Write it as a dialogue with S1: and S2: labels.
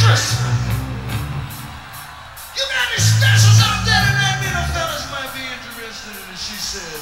S1: dangerous. You got these specials out there that that little fellas might be interested in. And she said,